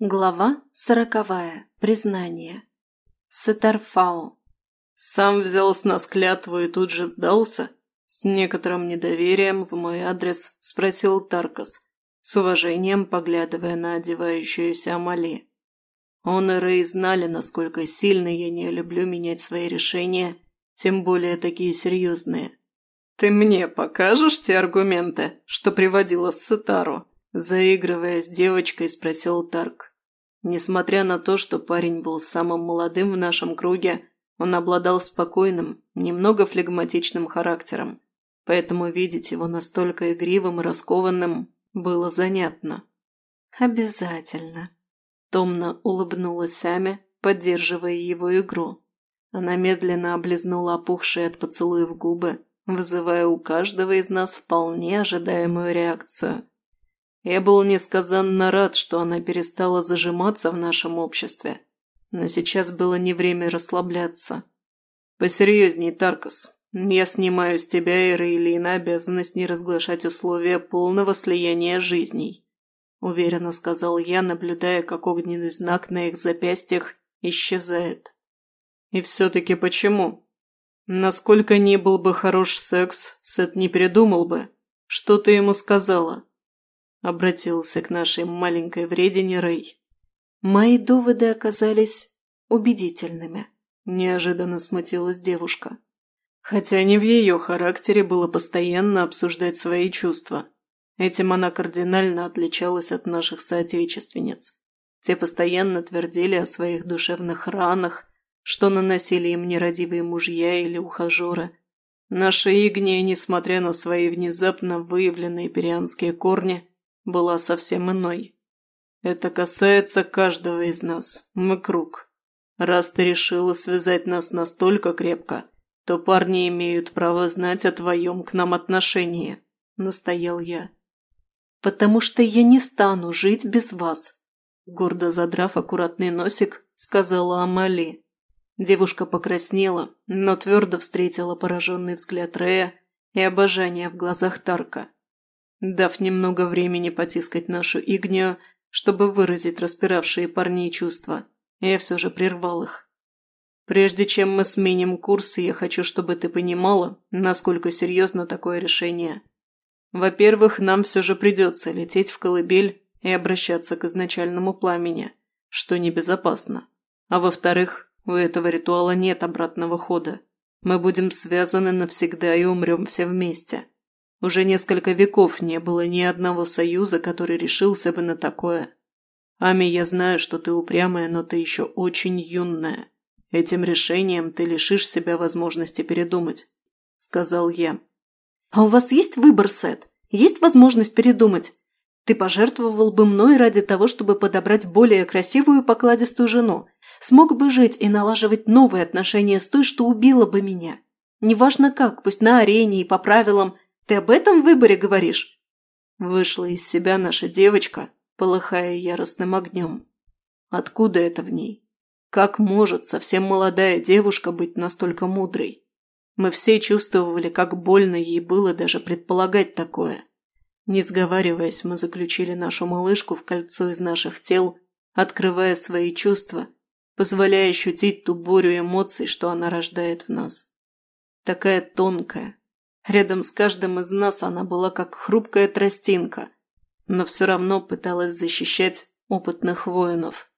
Глава сороковая. Признание. Сетарфау. Сам взял с нас клятву и тут же сдался? С некоторым недоверием в мой адрес спросил Таркас, с уважением поглядывая на одевающуюся Амали. Он и Рэй знали, насколько сильно я не люблю менять свои решения, тем более такие серьезные. «Ты мне покажешь те аргументы, что приводила Сетару?» Заигрывая с девочкой, спросил Тарк. Несмотря на то, что парень был самым молодым в нашем круге, он обладал спокойным, немного флегматичным характером, поэтому видеть его настолько игривым и раскованным было занятно. «Обязательно», – томно улыбнулась Сами, поддерживая его игру. Она медленно облизнула опухшие от поцелуев губы, вызывая у каждого из нас вполне ожидаемую реакцию – я был несказанно рад, что она перестала зажиматься в нашем обществе. Но сейчас было не время расслабляться. Посерьезней, Таркас. Я снимаю с тебя и Рейлина обязанность не разглашать условия полного слияния жизней. Уверенно сказал я, наблюдая, как огненный знак на их запястьях исчезает. И все-таки почему? Насколько ни был бы хорош секс, Сет не передумал бы. Что ты ему сказала? Обратился к нашей маленькой вредине Рэй. Мои доводы оказались убедительными. Неожиданно смутилась девушка. Хотя не в ее характере было постоянно обсуждать свои чувства. Этим она кардинально отличалась от наших соотечественниц. Те постоянно твердили о своих душевных ранах, что наносили им нерадивые мужья или ухажеры. Наша Игния, несмотря на свои внезапно выявленные перианские корни, была совсем иной. Это касается каждого из нас. Мы круг. Раз ты решила связать нас настолько крепко, то парни имеют право знать о твоем к нам отношении», – настоял я. «Потому что я не стану жить без вас», – гордо задрав аккуратный носик, сказала Амали. Девушка покраснела, но твердо встретила пораженный взгляд Рея и обожание в глазах Тарка. Дав немного времени потискать нашу игнию, чтобы выразить распиравшие парней чувства, я все же прервал их. Прежде чем мы сменим курс, я хочу, чтобы ты понимала, насколько серьезно такое решение. Во-первых, нам все же придется лететь в колыбель и обращаться к изначальному пламени, что небезопасно. А во-вторых, у этого ритуала нет обратного хода. Мы будем связаны навсегда и умрем все вместе. Уже несколько веков не было ни одного союза, который решился бы на такое. Ами, я знаю, что ты упрямая, но ты еще очень юная. Этим решением ты лишишь себя возможности передумать», – сказал я. «А у вас есть выбор, Сет? Есть возможность передумать? Ты пожертвовал бы мной ради того, чтобы подобрать более красивую покладистую жену. Смог бы жить и налаживать новые отношения с той, что убила бы меня. Неважно как, пусть на арене и по правилам, ты об этом выборе говоришь?» Вышла из себя наша девочка, полыхая яростным огнем. Откуда это в ней? Как может совсем молодая девушка быть настолько мудрой? Мы все чувствовали, как больно ей было даже предполагать такое. Не сговариваясь, мы заключили нашу малышку в кольцо из наших тел, открывая свои чувства, позволяя ощутить ту бурю эмоций, что она рождает в нас. Такая тонкая, Рядом с каждым из нас она была как хрупкая тростинка, но все равно пыталась защищать опытных воинов.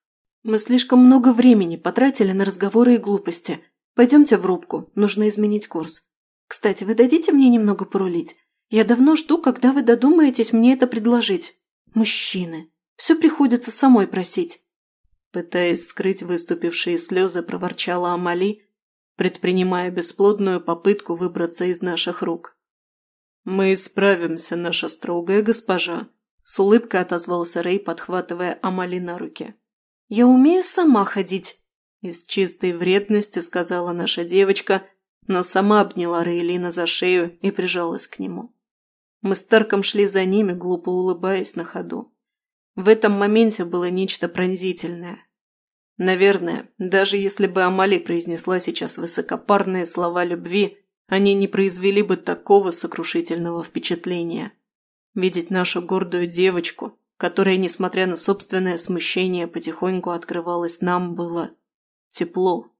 Мы слишком много времени потратили на разговоры и глупости. Пойдемте в рубку, нужно изменить курс. Кстати, вы дадите мне немного порулить? Я давно жду, когда вы додумаетесь мне это предложить. Мужчины, все приходится самой просить. Пытаясь скрыть выступившие слезы, проворчала Амали, предпринимая бесплодную попытку выбраться из наших рук. «Мы справимся, наша строгая госпожа», – с улыбкой отозвался Рэй, подхватывая Амали на руки. «Я умею сама ходить», – из чистой вредности сказала наша девочка, но сама обняла Рейлина за шею и прижалась к нему. Мы с Тарком шли за ними, глупо улыбаясь на ходу. В этом моменте было нечто пронзительное. Наверное, даже если бы Амали произнесла сейчас высокопарные слова любви, они не произвели бы такого сокрушительного впечатления. Видеть нашу гордую девочку, которое, несмотря на собственное смущение, потихоньку открывалось нам, было тепло.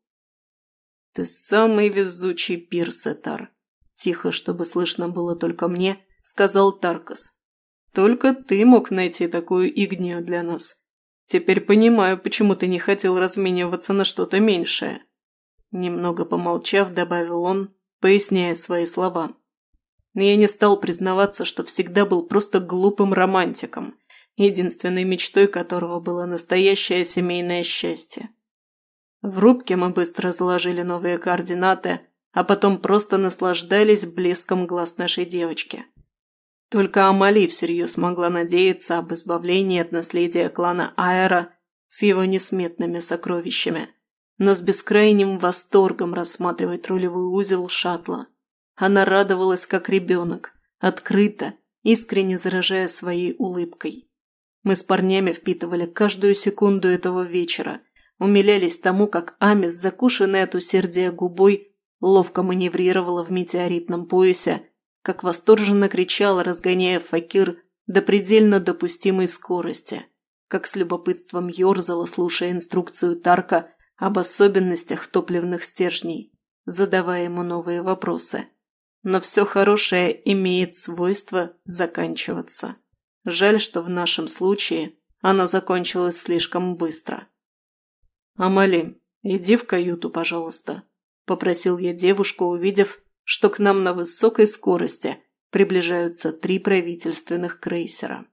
«Ты самый везучий пирс, Этар», – тихо, чтобы слышно было только мне, сказал Таркас. «Только ты мог найти такую игнию для нас. Теперь понимаю, почему ты не хотел размениваться на что-то меньшее». Немного помолчав, добавил он, поясняя свои слова. Но я не стал признаваться, что всегда был просто глупым романтиком, единственной мечтой которого было настоящее семейное счастье. В рубке мы быстро заложили новые координаты, а потом просто наслаждались блеском глаз нашей девочки. Только Амали всерьез могла надеяться об избавлении от наследия клана Аэра с его несметными сокровищами, но с бескрайним восторгом рассматривать рулевой узел шаттла. Она радовалась как ребенок, открыто, искренне заражая своей улыбкой. Мы с парнями впитывали каждую секунду этого вечера, умилялись тому, как Амис, закушенная от усердия губой, ловко маневрировала в метеоритном поясе, как восторженно кричала, разгоняя факир до предельно допустимой скорости, как с любопытством ерзала, слушая инструкцию Тарка об особенностях топливных стержней, задавая ему новые вопросы. Но все хорошее имеет свойство заканчиваться. Жаль, что в нашем случае оно закончилось слишком быстро. «Амали, иди в каюту, пожалуйста», – попросил я девушку, увидев, что к нам на высокой скорости приближаются три правительственных крейсера.